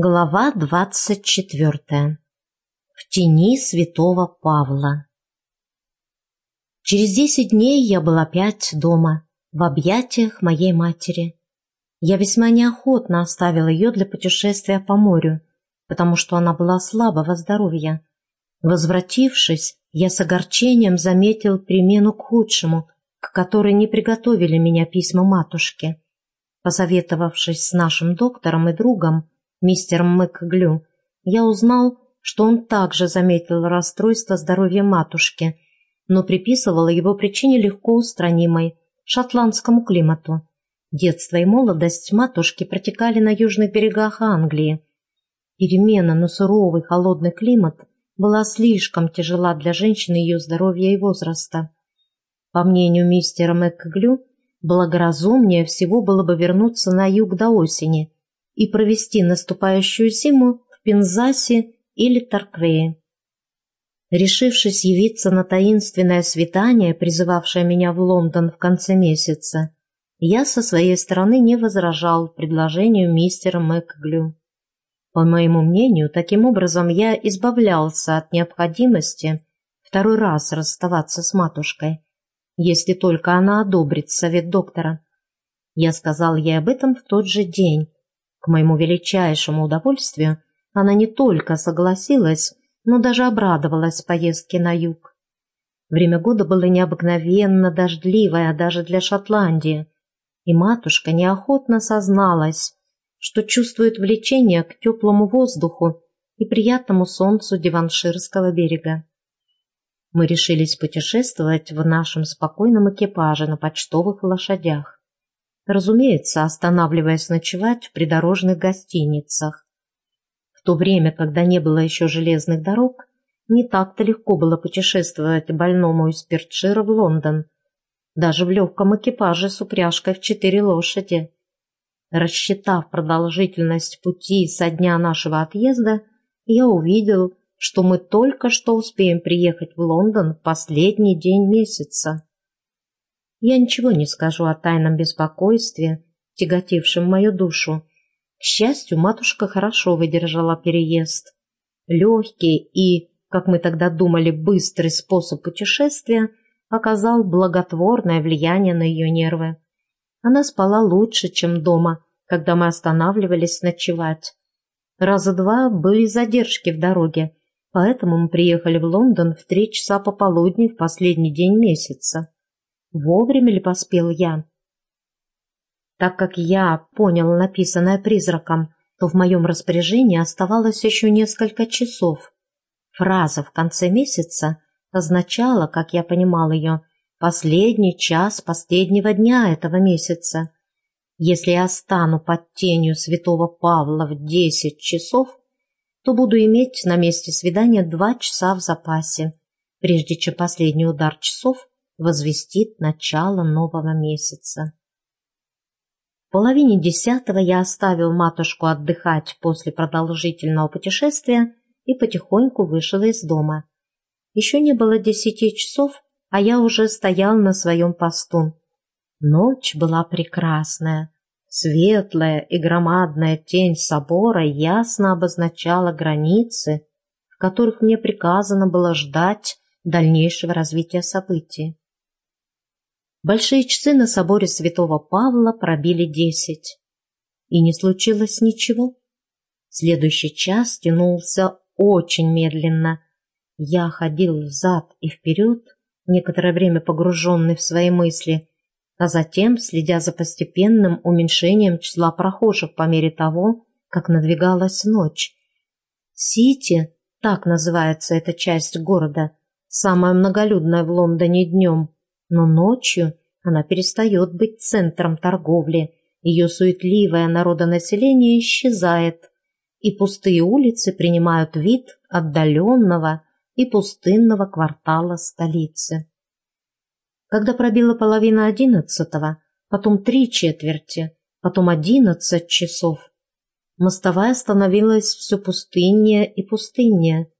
Глава двадцать четвертая. В тени святого Павла. Через десять дней я был опять дома, в объятиях моей матери. Я весьма неохотно оставил ее для путешествия по морю, потому что она была слабого здоровья. Возвратившись, я с огорчением заметил перемену к худшему, к которой не приготовили меня письма матушки. Посоветовавшись с нашим доктором и другом, мистером МcГлю, я узнал, что он также заметил расстройство здоровья матушки, но приписывал его причине легко устранимой – шотландскому климату. Детство и молодость матушки протекали на южных берегах Англии. Перемена на суровый холодный климат была слишком тяжела для женщины ее здоровья и возраста. По мнению мистера МcГлю, благоразумнее всего было бы вернуться на юг до осени – и провести наступающую зиму в Пензасе или Торквее. Решившись явиться на таинственное свидание, призывавшее меня в Лондон в конце месяца, я со своей стороны не возражал предложению мистера МcГлю. По моему мнению, таким образом я избавлялся от необходимости второй раз расставаться с матушкой, если только она одобрит совет доктора. Я сказал ей об этом в тот же день, к моему величайшему удовольствию она не только согласилась, но даже обрадовалась поездке на юг. Время года было необыкновенно дождливое даже для Шотландии, и матушка неохотно созналась, что чувствует влечение к теплому воздуху и приятному солнцу Диванширского берега. Мы решились путешествовать в нашем спокойном экипаже на почтовых лошадях разумеется, останавливаясь ночевать в придорожных гостиницах. В то время, когда не было еще железных дорог, не так-то легко было путешествовать больному из Перчира в Лондон, даже в легком экипаже с упряжкой в четыре лошади. Рассчитав продолжительность пути со дня нашего отъезда, я увидел, что мы только что успеем приехать в Лондон в последний день месяца. Я ничего не скажу о тайном беспокойстве, тяготившем мою душу. К счастью, матушка хорошо выдержала переезд. Легкий и, как мы тогда думали, быстрый способ путешествия оказал благотворное влияние на ее нервы. Она спала лучше, чем дома, когда мы останавливались ночевать. Раза два были задержки в дороге, поэтому мы приехали в Лондон в три часа пополудни в последний день месяца. Вовремя ли поспел я? Так как я понял написанное призраком, то в моем распоряжении оставалось еще несколько часов. Фраза в конце месяца означала, как я понимал ее, последний час последнего дня этого месяца. Если я стану под тенью святого Павла в десять часов, то буду иметь на месте свидания два часа в запасе, прежде чем последний удар часов возвестит начало нового месяца. В половине десятого я оставил матушку отдыхать после продолжительного путешествия и потихоньку вышел из дома. Еще не было десяти часов, а я уже стоял на своем посту. Ночь была прекрасная. Светлая и громадная тень собора ясно обозначала границы, в которых мне приказано было ждать дальнейшего развития событий. Большие часы на соборе святого Павла пробили десять. И не случилось ничего. Следующий час тянулся очень медленно. Я ходил взад и вперед, некоторое время погруженный в свои мысли, а затем следя за постепенным уменьшением числа прохожих по мере того, как надвигалась ночь. Сити, так называется эта часть города, самая многолюдная в Лондоне днем, но ночью она перестает быть центром торговли, ее суетливое народонаселение исчезает, и пустые улицы принимают вид отдаленного и пустынного квартала столицы. Когда пробила половина одиннадцатого, потом три четверти, потом одиннадцать часов, мостовая становилась все пустыннее и пустыннее.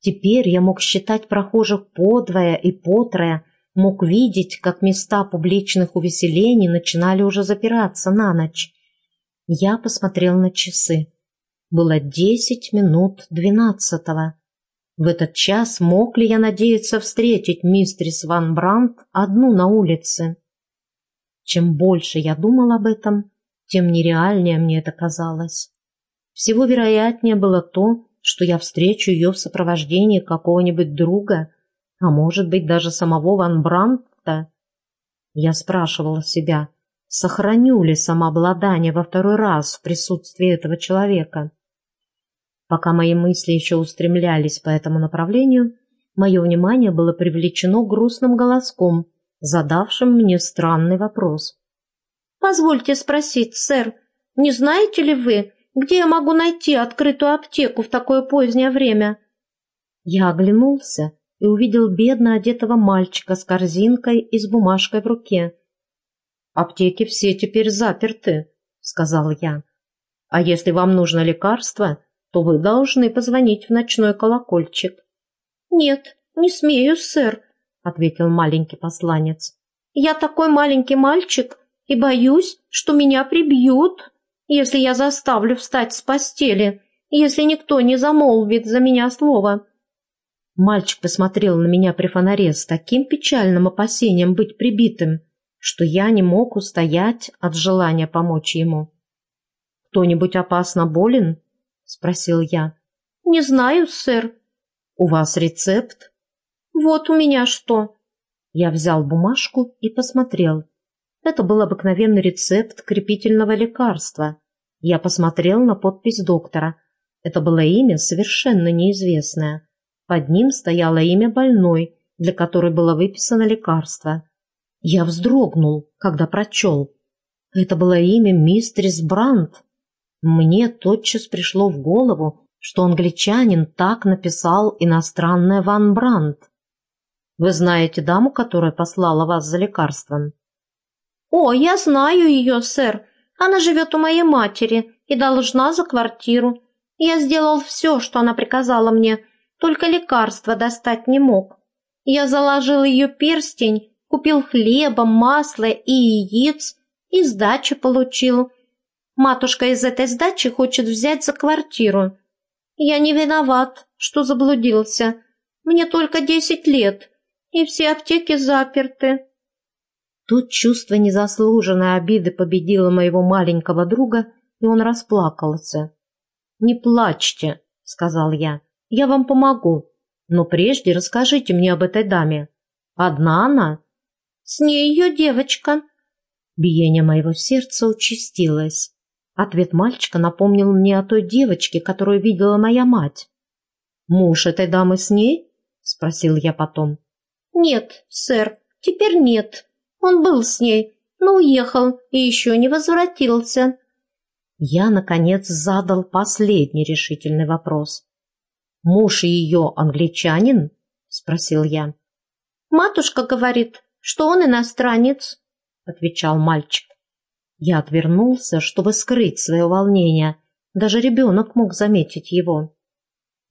Теперь я мог считать прохожих подвое и потрое, мог видеть, как места публичных увеселений начинали уже запираться на ночь. Я посмотрел на часы. Было десять минут двенадцатого. В этот час мог ли я надеяться встретить мистерис Ван Брандт одну на улице? Чем больше я думал об этом, тем нереальнее мне это казалось. Всего вероятнее было то, что я встречу ее в сопровождении какого-нибудь друга, а может быть даже самого Ван Брандта. Я спрашивала себя, сохраню ли самообладание во второй раз в присутствии этого человека. Пока мои мысли еще устремлялись по этому направлению, мое внимание было привлечено грустным голоском, задавшим мне странный вопрос. «Позвольте спросить, сэр, не знаете ли вы, где я могу найти открытую аптеку в такое позднее время?» Я оглянулся и увидел бедно одетого мальчика с корзинкой и с бумажкой в руке. «Аптеки все теперь заперты», — сказал я. «А если вам нужно лекарство, то вы должны позвонить в ночной колокольчик». «Нет, не смею, сэр», — ответил маленький посланец. «Я такой маленький мальчик и боюсь, что меня прибьют, если я заставлю встать с постели, если никто не замолвит за меня слово». Мальчик посмотрел на меня при фонаре с таким печальным опасением быть прибитым, что я не мог устоять от желания помочь ему. «Кто-нибудь опасно болен?» — спросил я. «Не знаю, сэр». «У вас рецепт?» «Вот у меня что». Я взял бумажку и посмотрел. Это был обыкновенный рецепт крепительного лекарства. Я посмотрел на подпись доктора. Это было имя совершенно неизвестное. Под ним стояло имя больной, для которой было выписано лекарство. Я вздрогнул, когда прочел. Это было имя мистерис Брандт. Мне тотчас пришло в голову, что англичанин так написал иностранное Ван Брандт. Вы знаете даму, которая послала вас за лекарством? «О, я знаю ее, сэр. Она живет у моей матери и должна за квартиру. Я сделал все, что она приказала мне, только лекарства достать не мог. Я заложил ее перстень, купил хлеба, масла и яиц, и сдачу получил. Матушка из этой сдачи хочет взять за квартиру. Я не виноват, что заблудился. Мне только десять лет, и все аптеки заперты. Тут чувство незаслуженной обиды победило моего маленького друга, и он расплакался. «Не плачьте», — сказал я. Я вам помогу. Но прежде расскажите мне об этой даме. Одна она?» «С ней ее девочка». Биение моего сердца участилось. Ответ мальчика напомнил мне о той девочке, которую видела моя мать. «Муж этой дамы с ней?» — спросил я потом. «Нет, сэр, теперь нет. Он был с ней, но уехал и еще не возвратился». Я, наконец, задал последний решительный вопрос. «Муж ее англичанин?» – спросил я. «Матушка говорит, что он иностранец», – отвечал мальчик. Я отвернулся, чтобы скрыть свое волнение. Даже ребенок мог заметить его.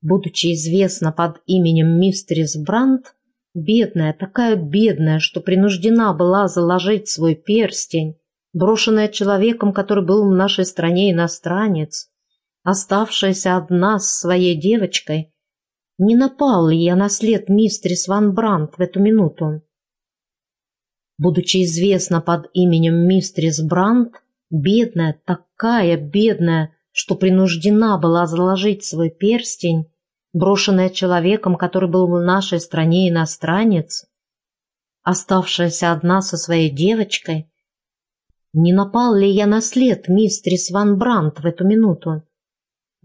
Будучи известна под именем мистерис Брандт, бедная, такая бедная, что принуждена была заложить свой перстень, брошенная человеком, который был в нашей стране иностранец, оставшаяся одна с своей девочкой, не напал ли я на след мистерис Ван Брандт в эту минуту? Будучи известна под именем мистерис Брандт, бедная, такая бедная, что принуждена была заложить свой перстень, брошенная человеком, который был в нашей стране иностранец, оставшаяся одна со своей девочкой, не напал ли я на след мистерис Ван Брандт в эту минуту?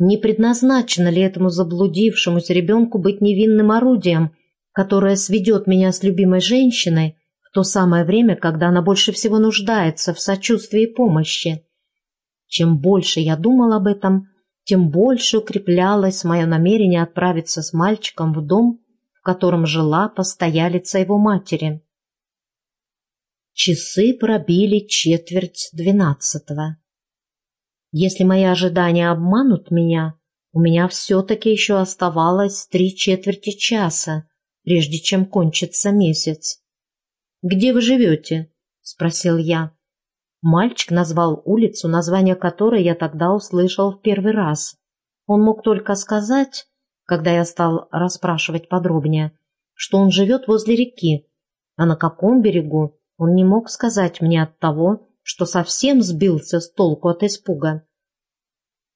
Не предназначено ли этому заблудившемуся ребенку быть невинным орудием, которое сведет меня с любимой женщиной в то самое время, когда она больше всего нуждается в сочувствии и помощи? Чем больше я думал об этом, тем больше укреплялось мое намерение отправиться с мальчиком в дом, в котором жила постоялица его матери. Часы пробили четверть двенадцатого. Если мои ожидания обманут меня, у меня все-таки еще оставалось три четверти часа, прежде чем кончится месяц. «Где вы живете?» – спросил я. Мальчик назвал улицу, название которой я тогда услышал в первый раз. Он мог только сказать, когда я стал расспрашивать подробнее, что он живет возле реки, а на каком берегу он не мог сказать мне от того, что совсем сбился с толку от испуга.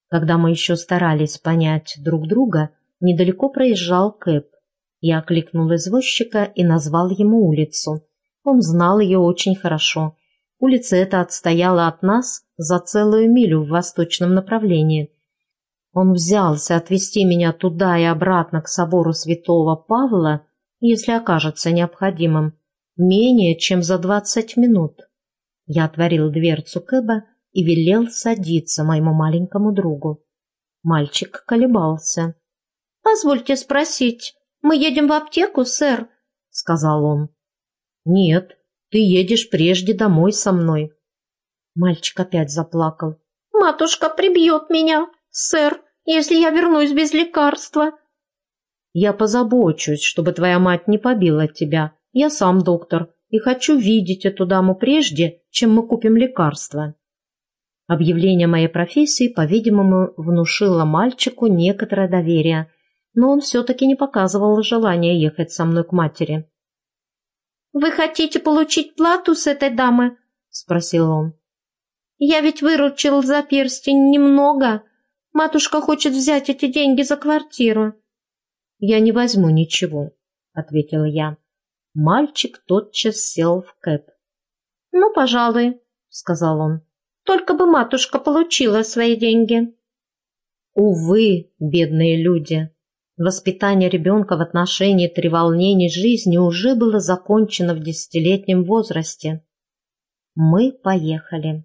Когда мы еще старались понять друг друга, недалеко проезжал Кэп. Я окликнул извозчика и назвал ему улицу. Он знал ее очень хорошо. Улица эта отстояла от нас за целую милю в восточном направлении. Он взялся отвезти меня туда и обратно к собору святого Павла, если окажется необходимым, менее чем за двадцать минут. Я отворил дверцу Кэба и велел садиться моему маленькому другу. Мальчик колебался. «Позвольте спросить, мы едем в аптеку, сэр?» — сказал он. «Нет, ты едешь прежде домой со мной». Мальчик опять заплакал. «Матушка прибьет меня, сэр, если я вернусь без лекарства». «Я позабочусь, чтобы твоя мать не побила тебя. Я сам доктор и хочу видеть эту даму прежде, чем мы купим лекарства». Объявление моей профессии, по-видимому, внушило мальчику некоторое доверие, но он все-таки не показывал желания ехать со мной к матери. «Вы хотите получить плату с этой дамы?» – спросил он. «Я ведь выручил за перстень немного. Матушка хочет взять эти деньги за квартиру». «Я не возьму ничего», – ответил я. Мальчик тотчас сел в кэп. «Ну, пожалуй», — сказал он. «Только бы матушка получила свои деньги». Увы, бедные люди, воспитание ребенка в отношении треволнений жизни уже было закончено в десятилетнем возрасте. Мы поехали.